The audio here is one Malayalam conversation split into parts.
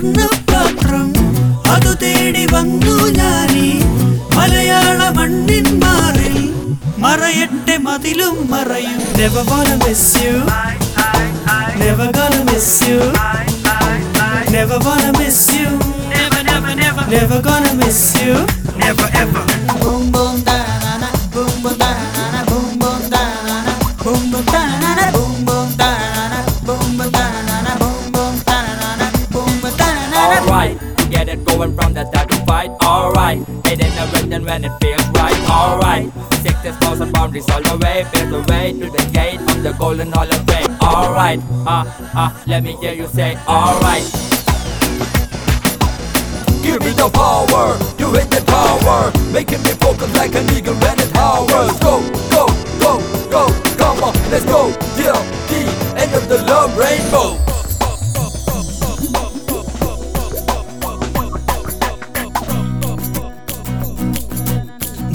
സ്വർണപാത്രം അതു തേടി വന്നു ഞാനി മലയാള മണ്ണിൻ മാറിൽ മറയട്ടെ മതിലും മറയും Never gonna miss you Never gonna miss you Never gonna miss you Never, never, never Never gonna miss you Never ever it going from the start to fight. Alright, it in the rhythm when it feels right. Alright, six thousand boundaries all the way, build the way to the gate of the golden hall of fame. Alright, ah ah, let me hear you say alright. Give me the power, you hit the tower, making me focus like an eagle when it towers. Go, go, go, go, come on, let's go. Yeah, the end of the love rainbow.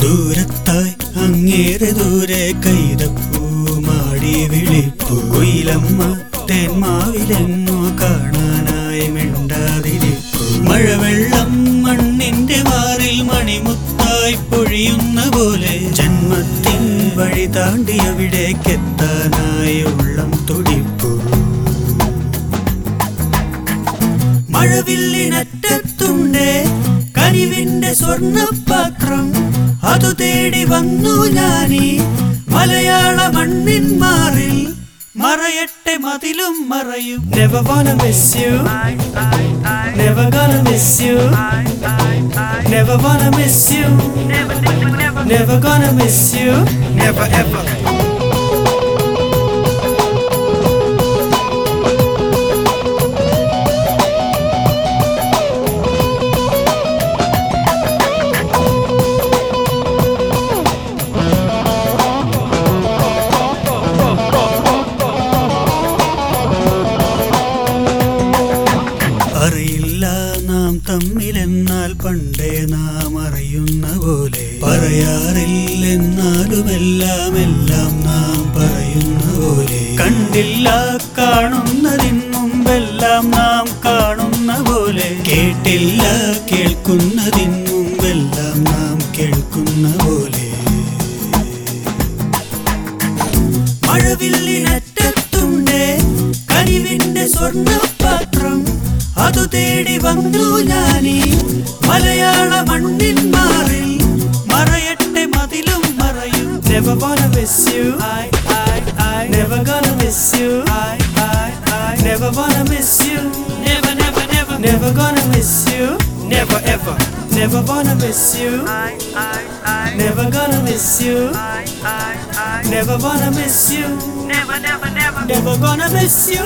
ദൂരത്തായി അങ്ങേറെ ദൂരെ കൈതപ്പൂ മാടി വിളിപ്പൂ. കൊയിലമ്മ തേന്മാവിലെങ്ങോ കാണാനായി മിണ്ടാതിരിപ്പൂ. മഴവെള്ളം മണ്ണിന്റെ വാറിൽ മണിമുത്തായി പൊഴിയുന്ന പോലെ ജന്മത്തിൻ വഴി താണ്ടി അവിടേക്കെത്താനായി ഉള്ളം തുടിപ്പൂ. മഴവില്ലിനറ്റത്തുണ്ടേ കരിവിന്റെ സ്വർണപാത്രം അതു തേടി വന്നു ഞാനീ മലയാള മണ്ണിൻ മാറിൽ മറയട്ടെ മതിലും മറയും Never gonna miss you Never gonna miss you Never gonna miss you Never gonna miss you Never ever അറിയില്ല നാം തമ്മിലെന്നാൽ പണ്ടേ നാം അറിയുന്ന പോലെ. പറയാറില്ലെന്നാലും എല്ലാം എല്ലാം നാം പറയുന്ന പോലെ. കണ്ടില്ല കാണുന്നതിന് മുമ്പെല്ലാം നാം കാണുന്ന പോലെ. കേട്ടില്ല കേൾക്കുന്നതിന് മുമ്പെല്ലാം നാം കേൾക്കുന്ന പോലെ. മഴവില്ലിനറ്റത്തുണ്ട് കനിവിന്റെ സ്വർണപാത്രം അതു തേടി വന്നു ഞാനീ മലയാള മണ്ണിൻ മാറിൽ മറയട്ടെ മതിലും മറയും Never gonna miss you I, I, I Never gonna miss you I, I, I Never wanna miss you Never, never, never Never gonna miss you Never ever Never wanna miss you I, I, I Never gonna miss you I, I, I Never wanna miss you Never, never, never Never gonna miss you